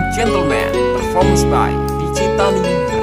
and Gentlemen, by Digitani